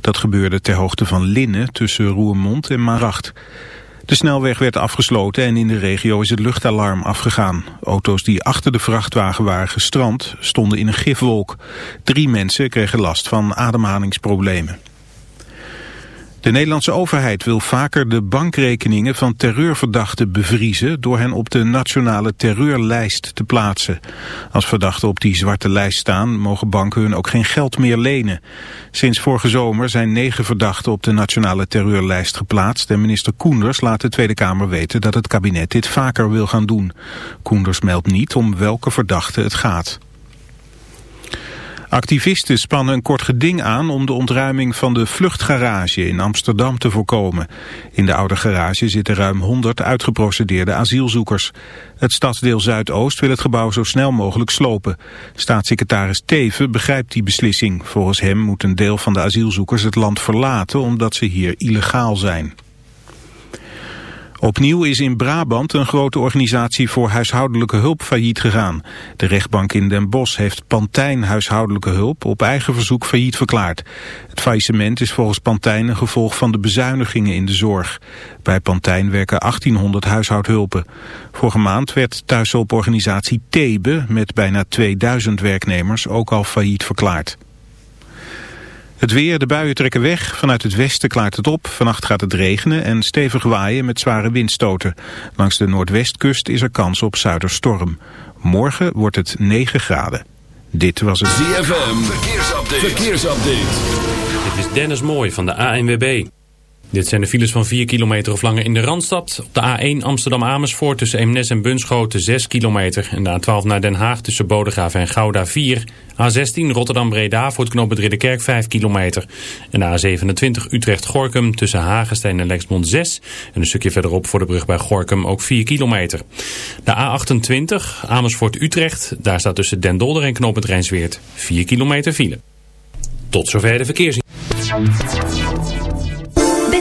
Dat gebeurde ter hoogte van Linnen tussen Roermond en Maracht. De snelweg werd afgesloten en in de regio is het luchtalarm afgegaan. Auto's die achter de vrachtwagen waren gestrand stonden in een gifwolk. Drie mensen kregen last van ademhalingsproblemen. De Nederlandse overheid wil vaker de bankrekeningen van terreurverdachten bevriezen door hen op de nationale terreurlijst te plaatsen. Als verdachten op die zwarte lijst staan mogen banken hun ook geen geld meer lenen. Sinds vorige zomer zijn negen verdachten op de nationale terreurlijst geplaatst en minister Koenders laat de Tweede Kamer weten dat het kabinet dit vaker wil gaan doen. Koenders meldt niet om welke verdachte het gaat. Activisten spannen een kort geding aan om de ontruiming van de vluchtgarage in Amsterdam te voorkomen. In de oude garage zitten ruim 100 uitgeprocedeerde asielzoekers. Het stadsdeel Zuidoost wil het gebouw zo snel mogelijk slopen. Staatssecretaris Teven begrijpt die beslissing. Volgens hem moet een deel van de asielzoekers het land verlaten omdat ze hier illegaal zijn. Opnieuw is in Brabant een grote organisatie voor huishoudelijke hulp failliet gegaan. De rechtbank in Den Bosch heeft Pantijn huishoudelijke hulp op eigen verzoek failliet verklaard. Het faillissement is volgens Pantijn een gevolg van de bezuinigingen in de zorg. Bij Pantijn werken 1800 huishoudhulpen. Vorige maand werd thuishulporganisatie Thebe met bijna 2000 werknemers ook al failliet verklaard. Het weer, de buien trekken weg. Vanuit het westen klaart het op. Vannacht gaat het regenen en stevig waaien met zware windstoten. Langs de noordwestkust is er kans op zuiderstorm. Morgen wordt het 9 graden. Dit was het ZFM. Verkeersupdate. Verkeersupdate. Dit is Dennis Mooij van de ANWB. Dit zijn de files van 4 kilometer of langer in de Randstad. Op de A1 Amsterdam-Amersfoort tussen Eemnes en Bunschoten 6 kilometer. En de A12 naar Den Haag tussen Bodegraven en Gouda 4. A16 Rotterdam-Breda voor het knooppunt Ridderkerk 5 kilometer. En de A27 Utrecht-Gorkum tussen Hagenstein en Lexmond 6. En een stukje verderop voor de brug bij Gorkum ook 4 kilometer. De A28 Amersfoort-Utrecht. Daar staat tussen Den Dolder en knooppunt Rijnsweert 4 kilometer file. Tot zover de verkeers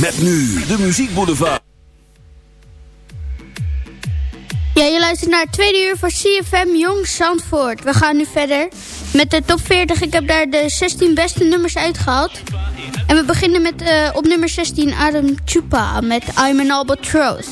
Met nu de muziekboulevard. Ja, je luistert naar het tweede uur voor CFM Jong Zandvoort. We gaan nu verder met de top 40. Ik heb daar de 16 beste nummers uitgehaald. En we beginnen met uh, op nummer 16 Adam Chupa met I'm an Albatross.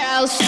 I'm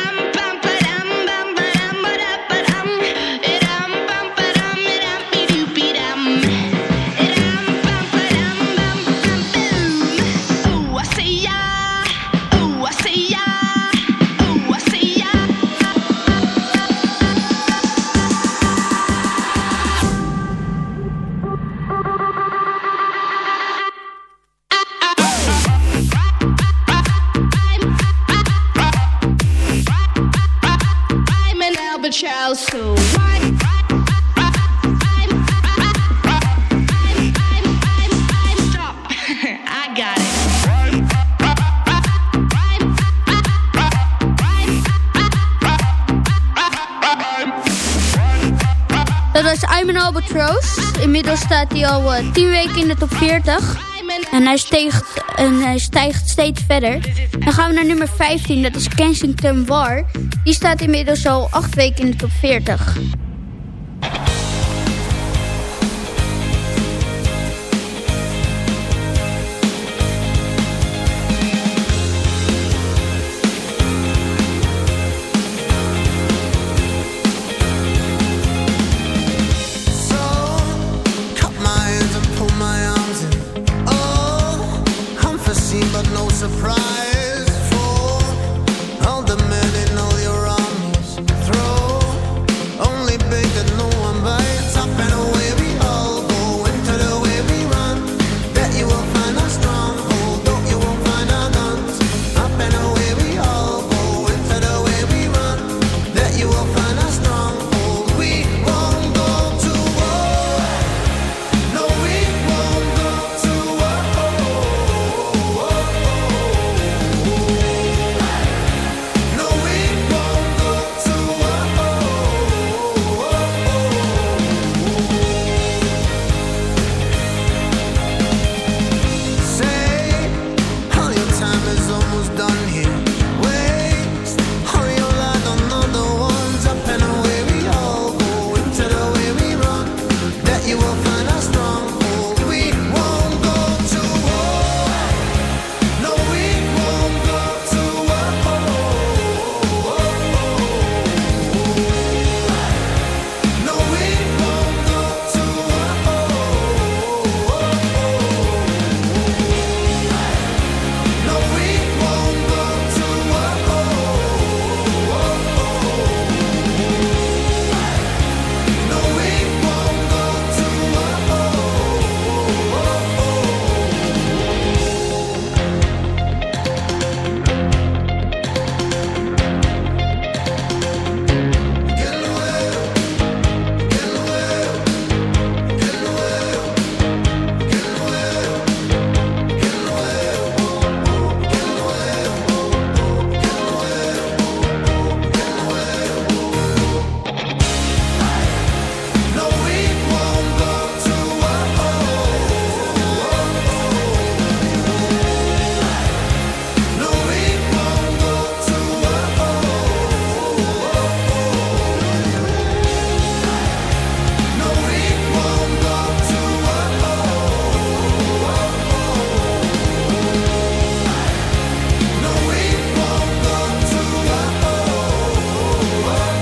Inmiddels staat hij al eh, 10 weken in de top 40. En hij, stijgt, en hij stijgt steeds verder. Dan gaan we naar nummer 15, dat is Kensington War. Die staat inmiddels al 8 weken in de top 40.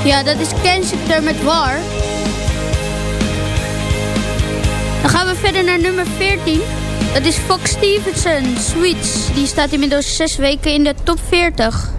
Ja, dat is Kensington met War. Dan gaan we verder naar nummer 14. Dat is Fox Stevenson, Sweets. Die staat inmiddels 6 weken in de top 40.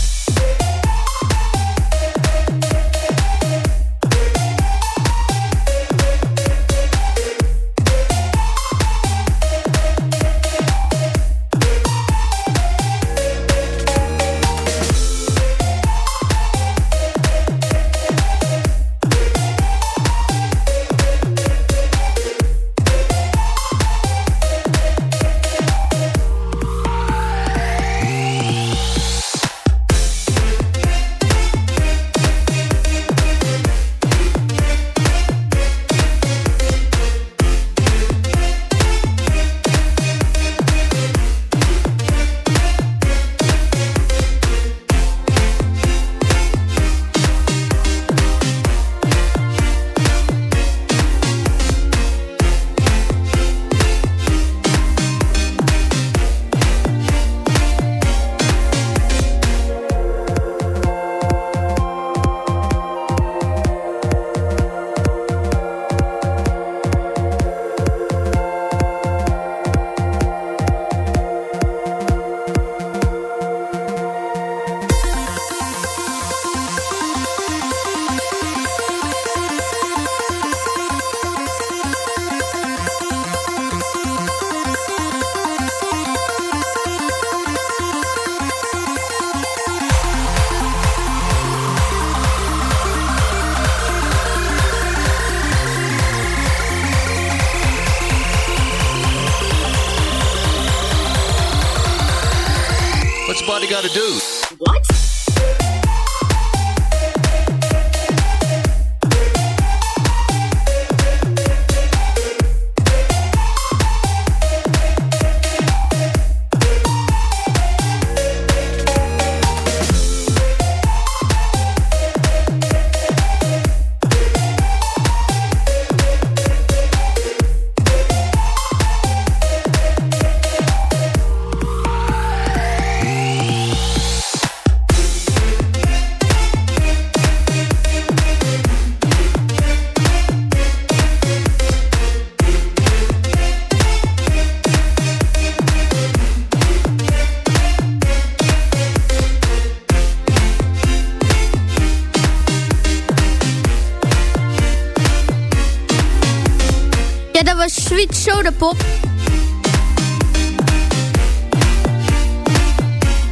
Pinkpop.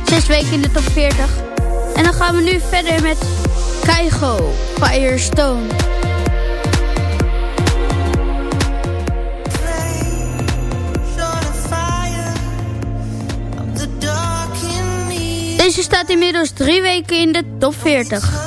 Zes weken in de top 40. En dan gaan we nu verder met Keigo, Firestone. Deze staat inmiddels drie weken in de top 40.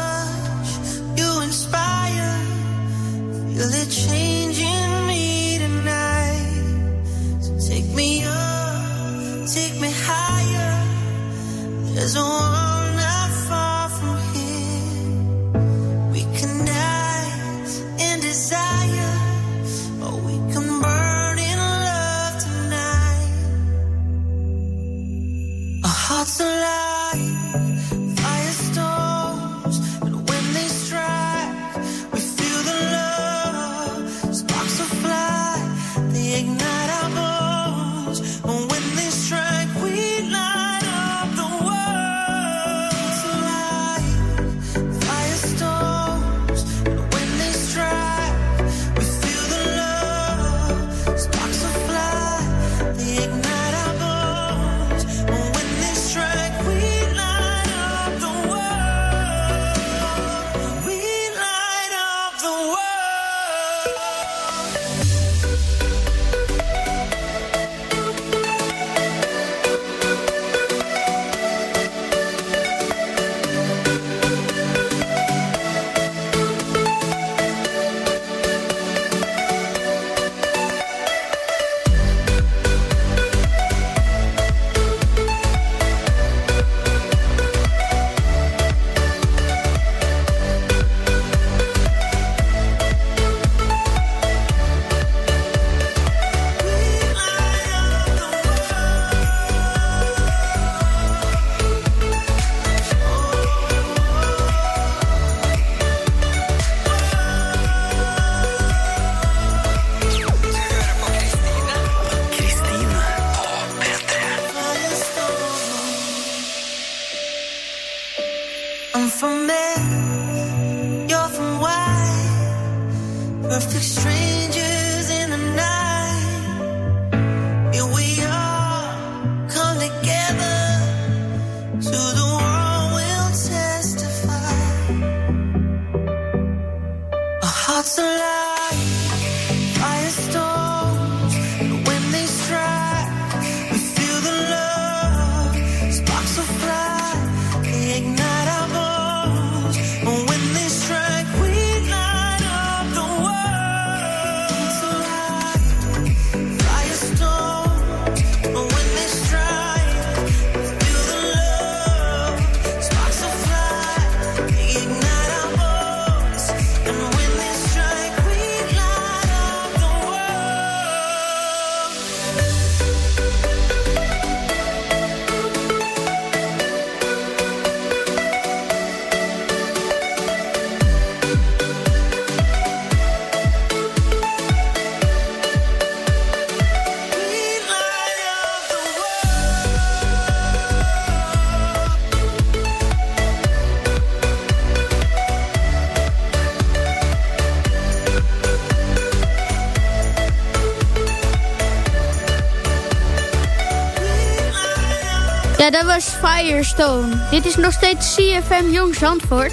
dat was Firestone. Dit is nog steeds CFM Jong Zandvoort.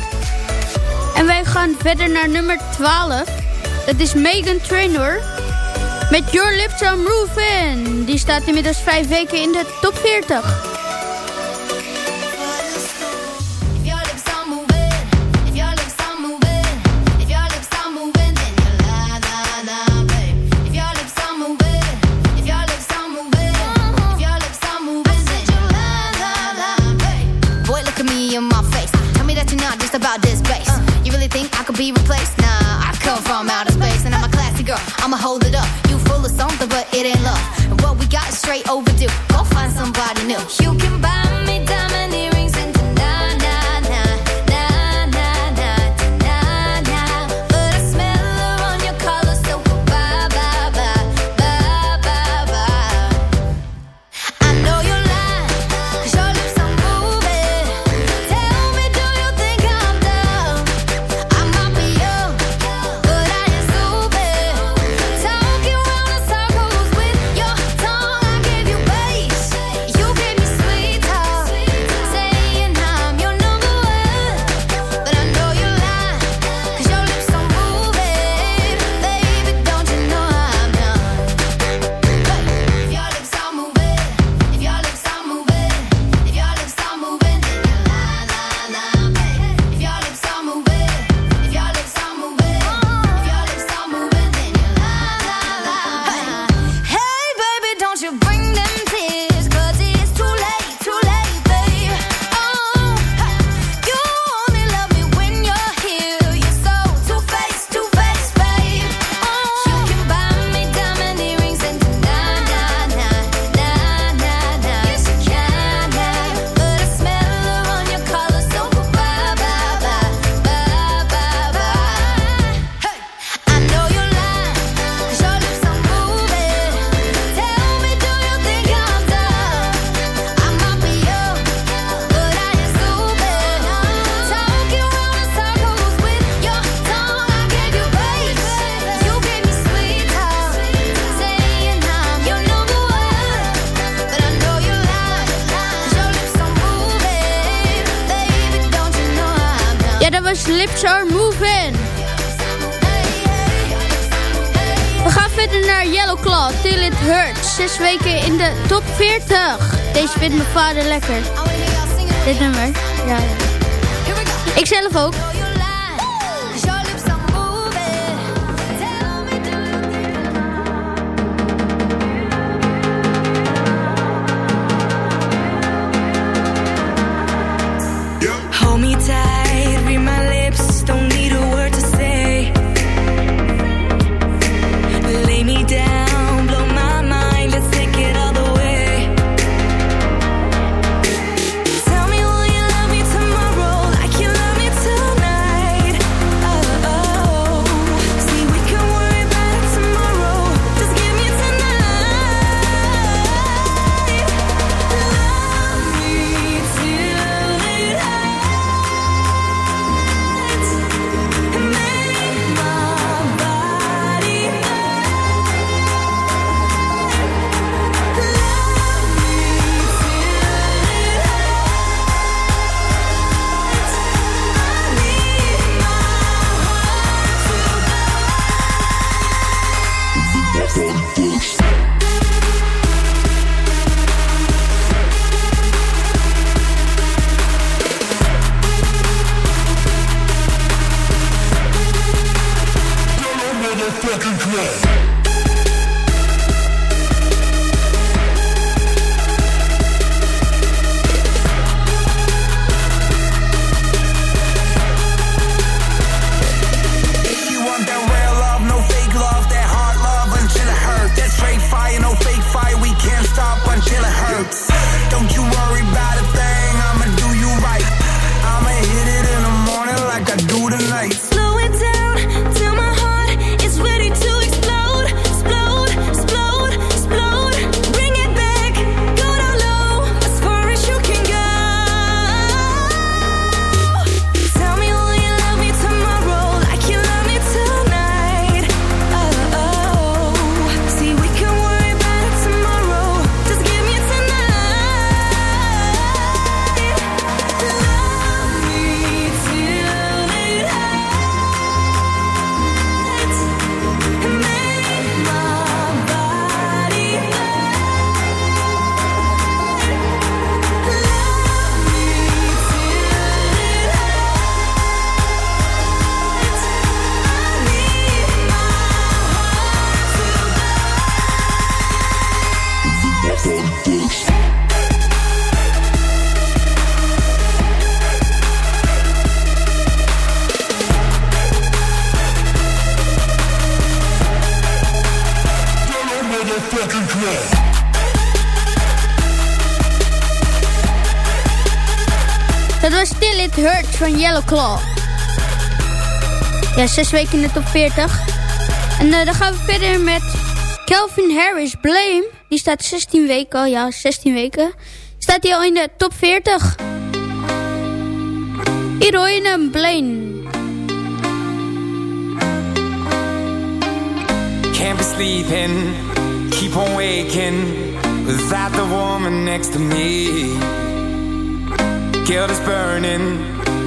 En wij gaan verder naar nummer 12. Dat is Megan Trainor. Met Your Lips on Roofin. Die staat inmiddels vijf weken in de top 40. van Yellow Claw. Ja, zes weken in de top 40. En eh, dan gaan we verder met Calvin Harris, Blame. Die staat 16 weken al, ja, 16 weken. Staat hij al in de top 40. Hier hoor je hem, Blame. Can't be sleeping, keep on waking. Without the woman next to me Guilt is burning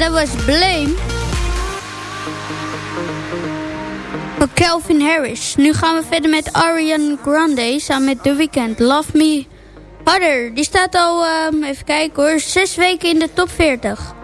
dat was Blame. Van Kelvin Harris. Nu gaan we verder met Ariana Grande samen met The Weeknd. Love Me Harder. Die staat al, ehm, even kijken hoor, zes weken in de top 40.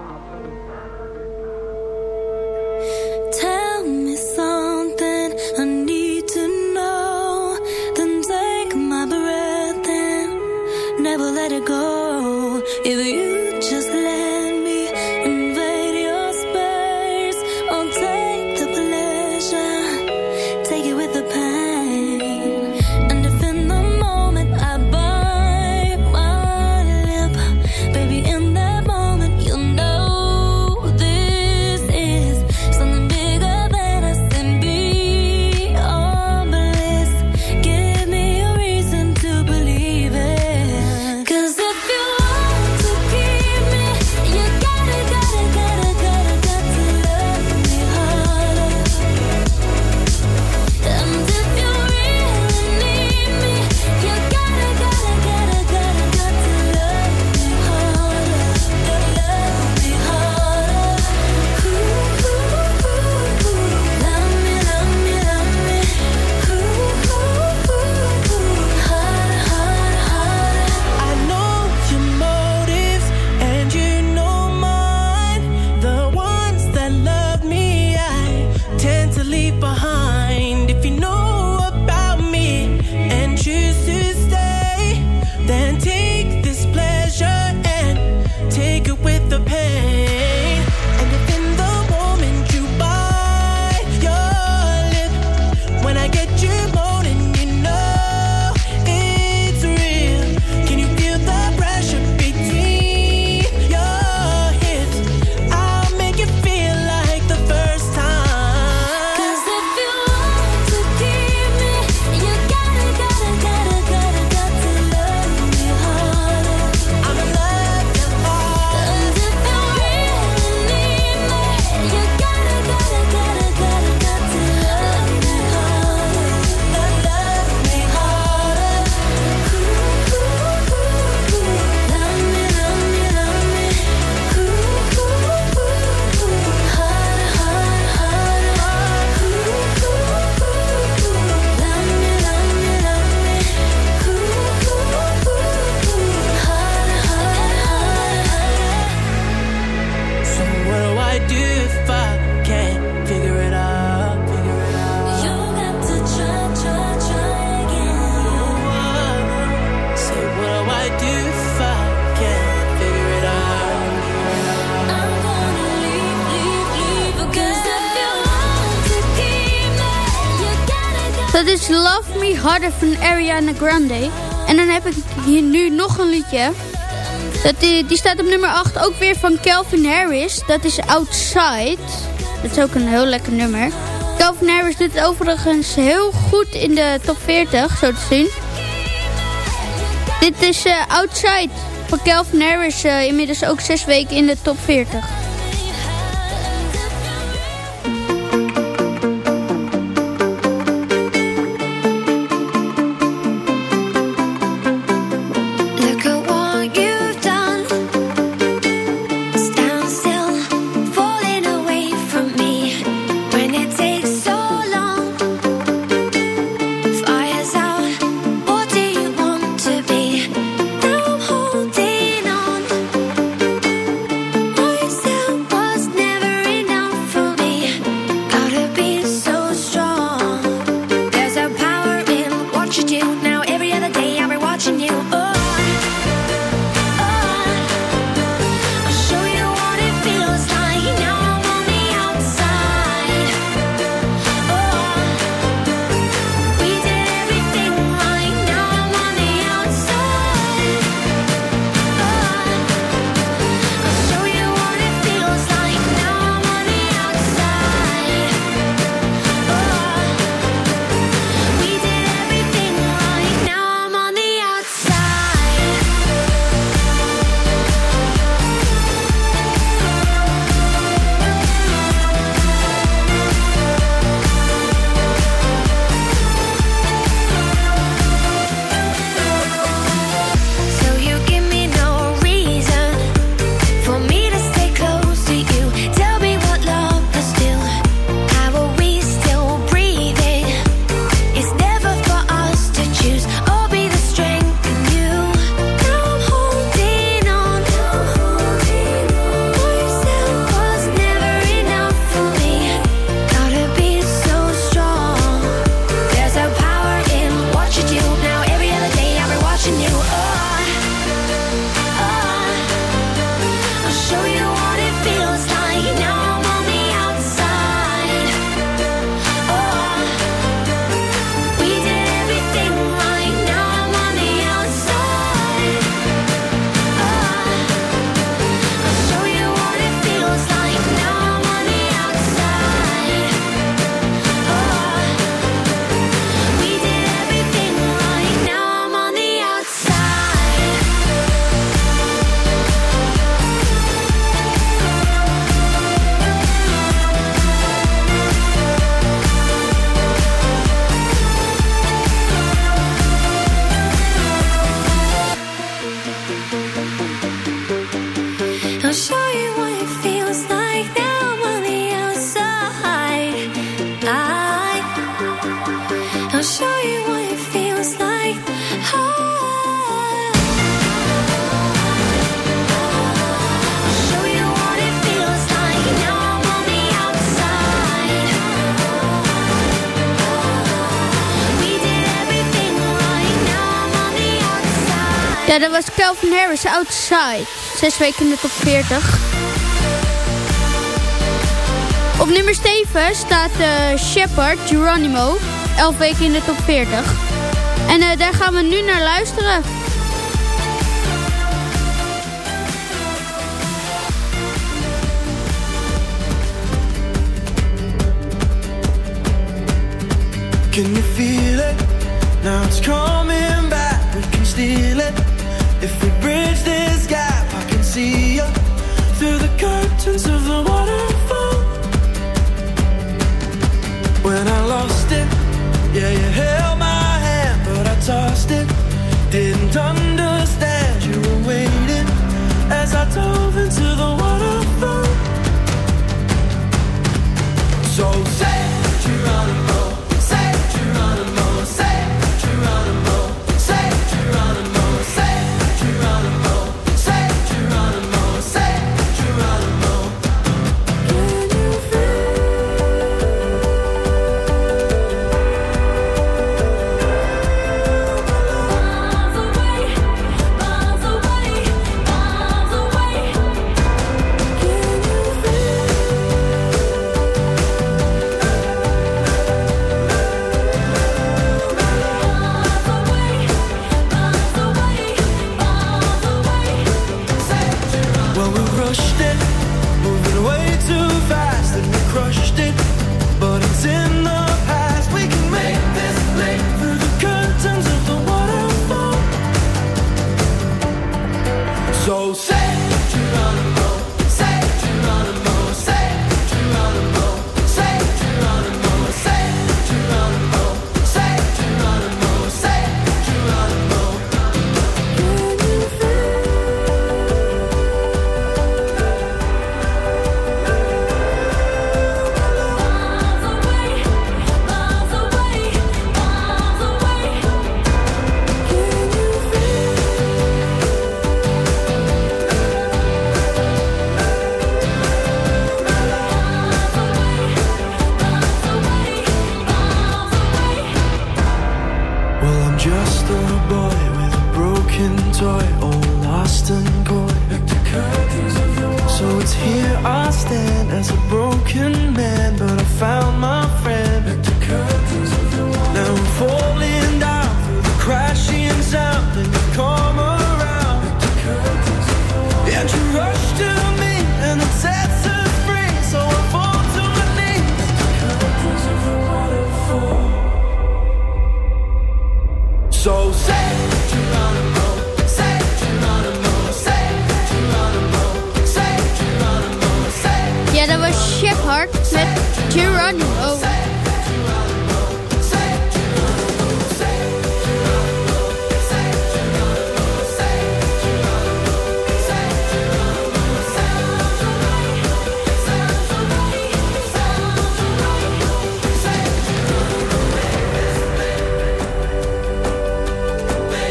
De Grande. En dan heb ik hier nu nog een liedje. Dat, die, die staat op nummer 8 ook weer van Calvin Harris. Dat is Outside. Dat is ook een heel lekker nummer. Calvin Harris doet het overigens heel goed in de top 40, zo te zien. Dit is eh, Outside van Calvin Harris. Eh, inmiddels ook 6 weken in de top 40. Outside. Zes weken in de top 40. Op nummer 7 staat uh, Shepard Geronimo. Elf weken in de top 40. En uh, daar gaan we nu naar luisteren. Can you feel it? Now it's coming back. We can steal it. If we bridge this gap, I can see you through the curtains of the wall. Shepherd met Geronimo.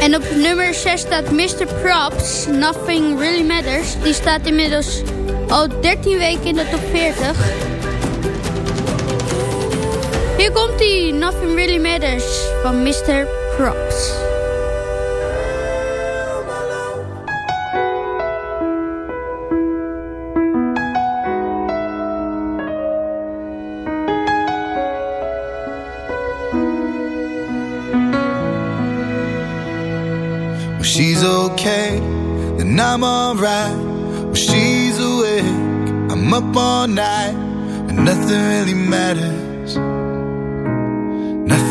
En op nummer 6 staat Mr. Props, Nothing Really Matters. Die staat inmiddels al 13 weken in de top 40. Hier komt die Nothing Really Matters van Mr. Props. She's okay, then I'm alright. When she's awake, I'm up all night. And nothing really matters.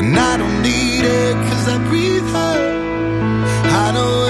And I don't need it cause I breathe her. I know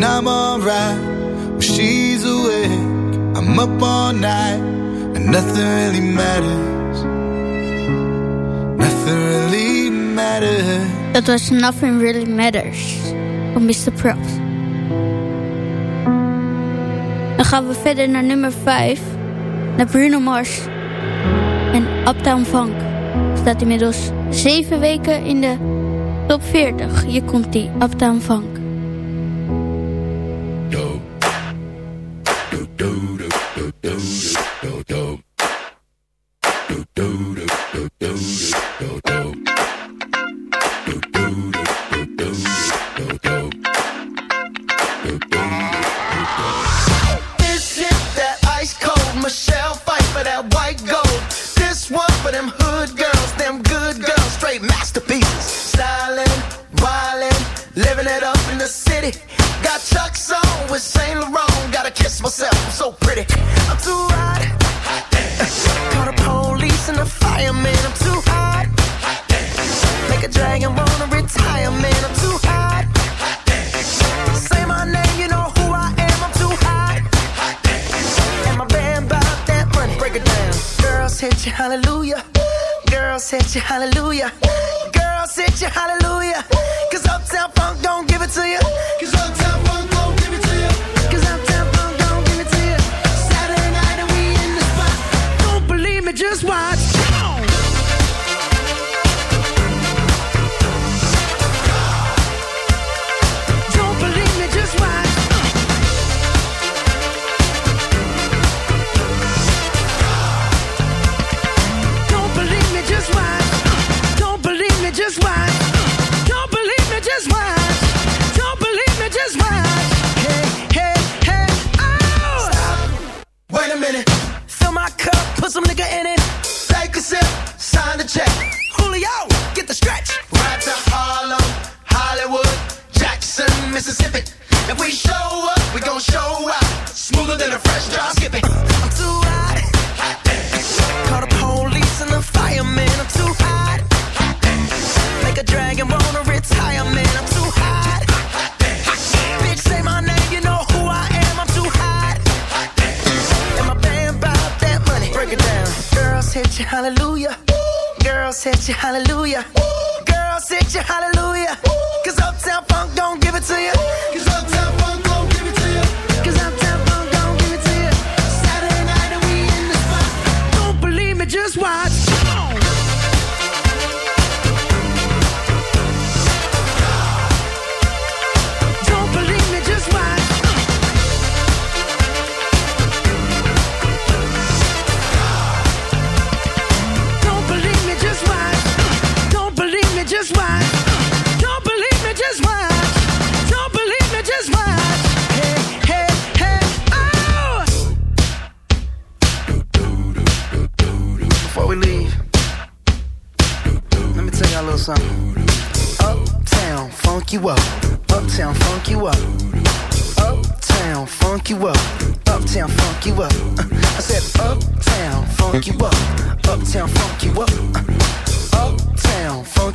then I'm alright. When she's awake, I'm up all night, and nothing really matters. Nothing really matters. Dat was Nothing Really Matters van Mr. Props. Dan gaan we verder naar nummer 5. Naar Bruno Mars. En Uptown Funk. Staat inmiddels 7 weken in de top 40. Hier komt die Uptown Funk.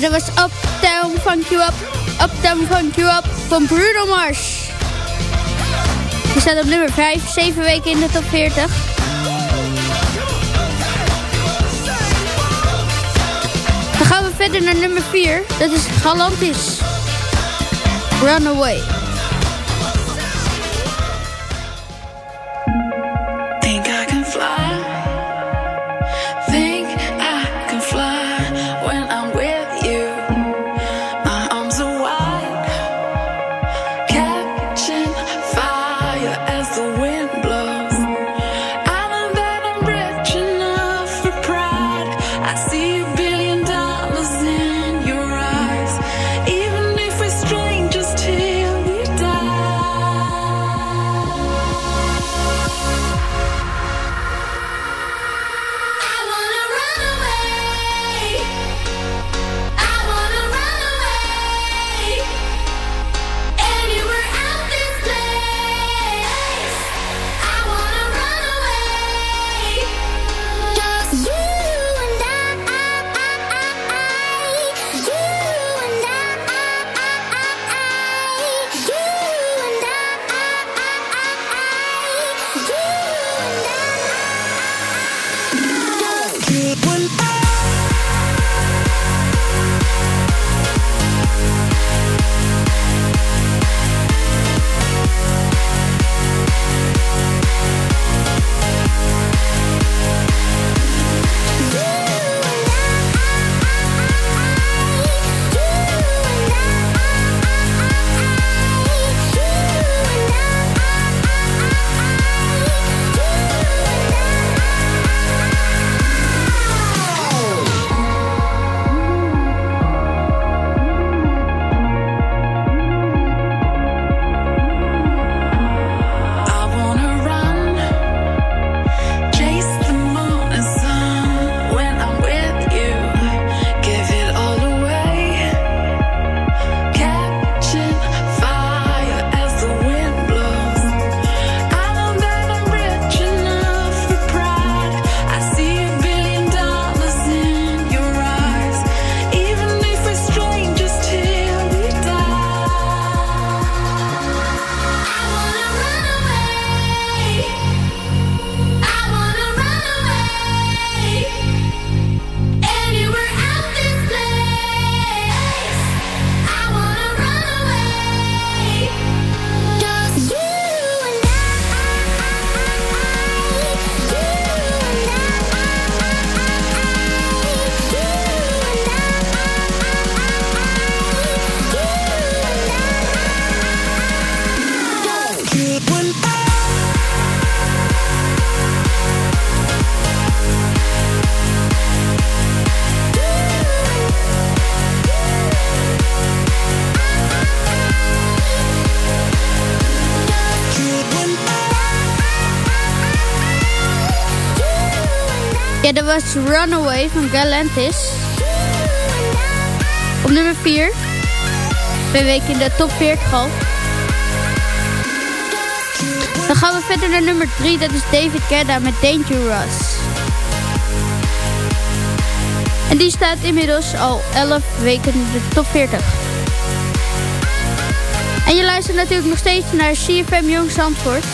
En dat was Uptown Funk You Up. Uptown Funk You Up van Bruno Mars. Die staat op nummer 5, 7 weken in de top 40. Dan gaan we verder naar nummer 4. Dat is Galantis. Runaway. Was Runaway van Galantis. Op nummer 4. Twee weken in de top 40 al. Dan gaan we verder naar nummer 3. Dat is David Guetta met Dangerous. En die staat inmiddels al 11 weken in de top 40. En je luistert natuurlijk nog steeds naar CFM Jong Zandvoort.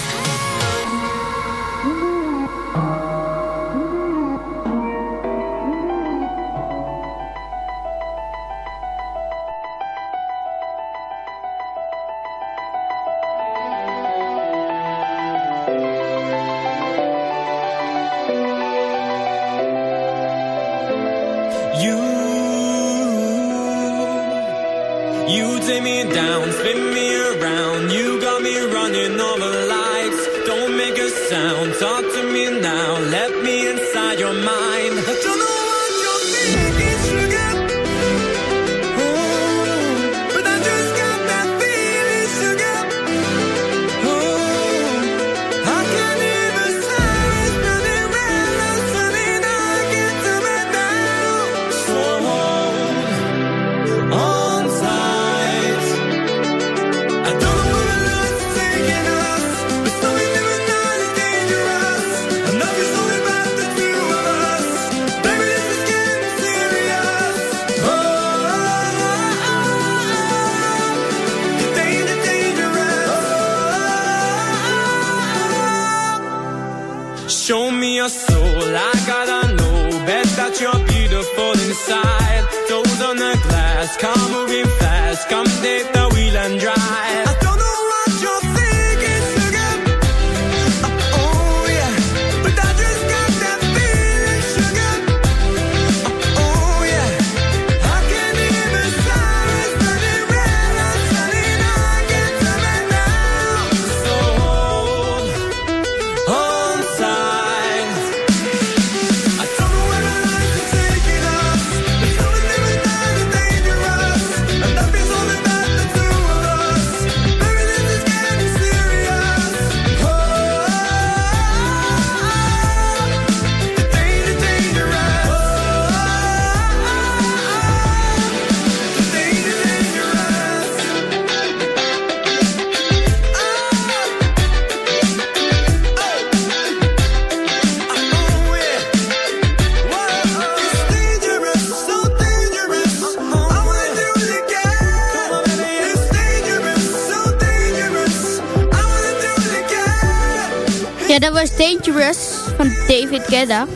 Guetta.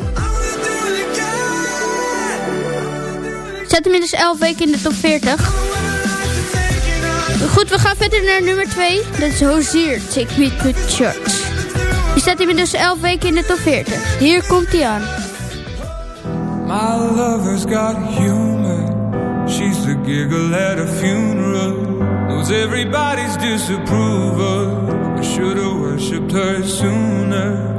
Zet hem inmiddels 11 weken in de top 40. Goed, we gaan verder naar nummer 2. Dat is Hozier, Take Me to Church. Die staat inmiddels 11 weken in de top 40. Hier komt hij aan. My lover's got humor. She's the giggle at a funeral. Knows everybody's disapproval. I should have worshipped her sooner.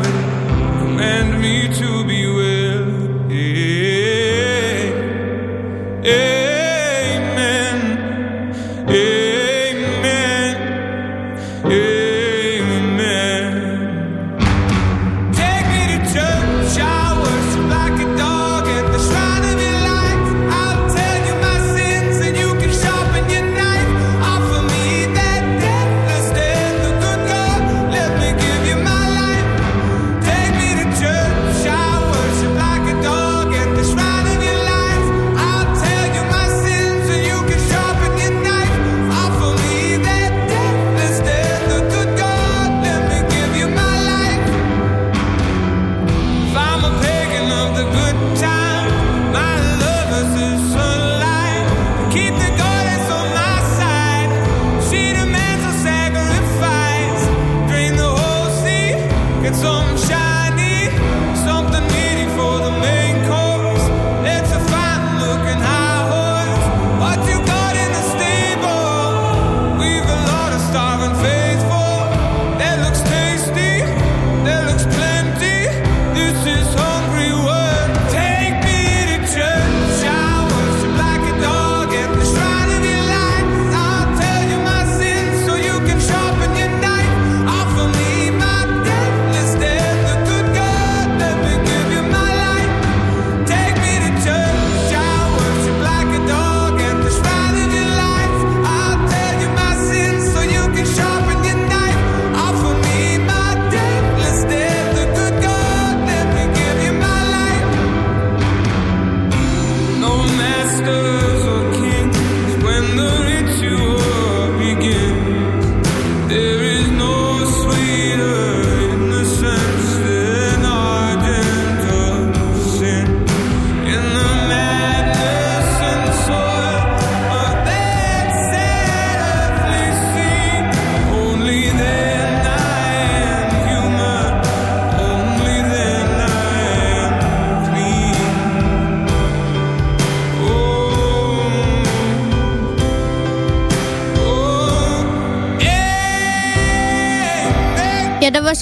it. Command me to be well. Amen.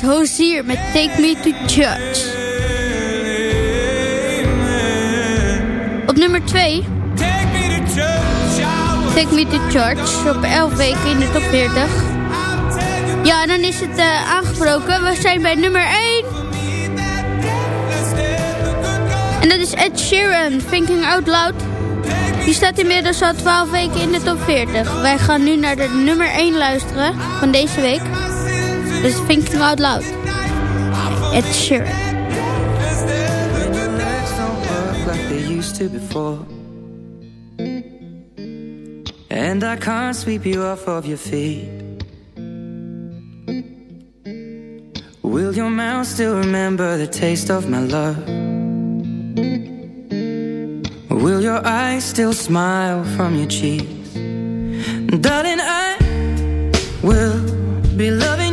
Hozier met Take Me to Church. Op nummer 2. Take Me to Church. Op 11 weken in de top 40. Ja, dan is het uh, aangebroken. We zijn bij nummer 1. En dat is Ed Sheeran, Thinking Out Loud. Die staat inmiddels al 12 weken in de top 40. Wij gaan nu naar de nummer 1 luisteren van deze week. Is Thinking Out Loud. Ed Sheeran. like they used to before. And I can't sweep you off of your feet. Will your mouth still remember the taste of my love? Will your eyes still smile from your cheeks? Darling, I will be loving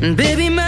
Baby, my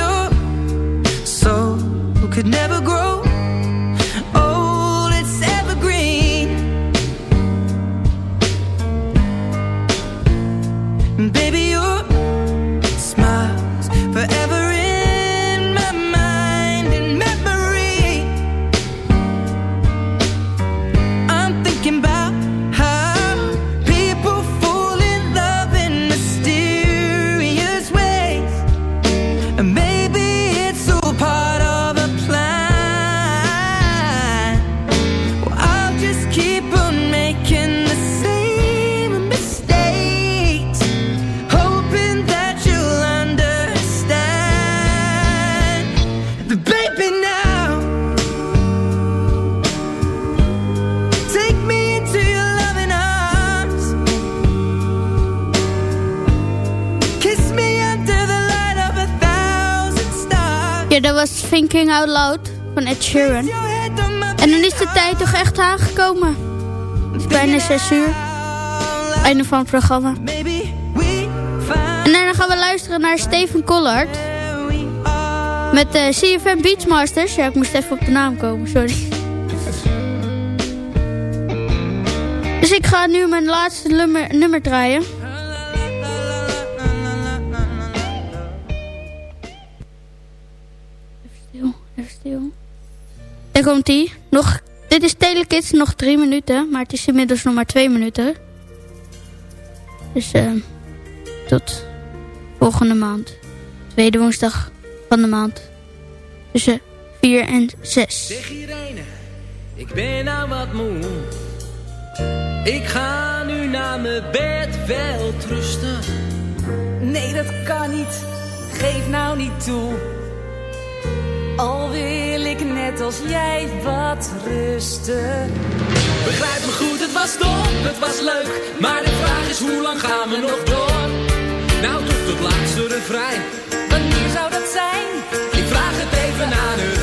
Thinking Out Loud van Ed Sheeran. En dan is de tijd toch echt aangekomen. Het is bijna 6 uur. Einde van het programma. En daarna gaan we luisteren naar Steven Collard. Met de CFM Beachmasters. Ja, ik moest even op de naam komen, sorry. Dus ik ga nu mijn laatste nummer, nummer draaien. Daar komt ie. Nog, dit is Telekids, nog drie minuten. Maar het is inmiddels nog maar twee minuten. Dus eh, tot volgende maand. Tweede woensdag van de maand. Tussen 4 en 6. Zeg Irene, ik ben nou wat moe. Ik ga nu naar mijn bed wel rusten. Nee, dat kan niet. Geef nou niet toe. Al wil ik net als jij wat rusten. Begrijp me goed, het was dom, het was leuk. Maar de vraag is, hoe lang gaan we nog door? Nou, tot het laatste refrein. Wanneer zou dat zijn? Ik vraag het even aan het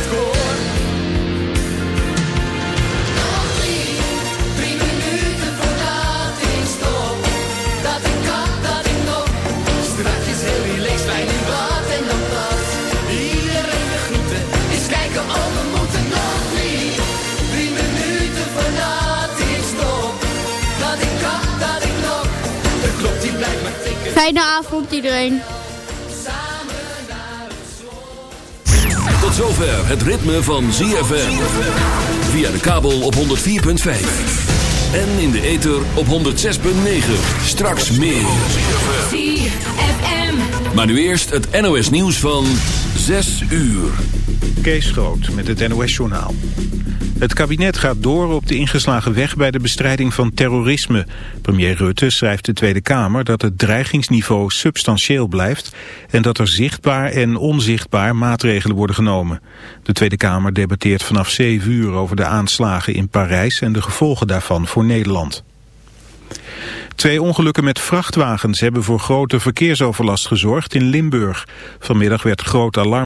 Fijne avond iedereen. Tot zover het ritme van ZFM. Via de kabel op 104.5. En in de ether op 106.9. Straks meer. ZFM. Maar nu eerst het NOS nieuws van 6 uur. Kees Groot met het NOS-journaal. Het kabinet gaat door op de ingeslagen weg bij de bestrijding van terrorisme. Premier Rutte schrijft de Tweede Kamer dat het dreigingsniveau substantieel blijft... en dat er zichtbaar en onzichtbaar maatregelen worden genomen. De Tweede Kamer debatteert vanaf 7 uur over de aanslagen in Parijs... en de gevolgen daarvan voor Nederland. Twee ongelukken met vrachtwagens hebben voor grote verkeersoverlast gezorgd in Limburg. Vanmiddag werd groot alarm.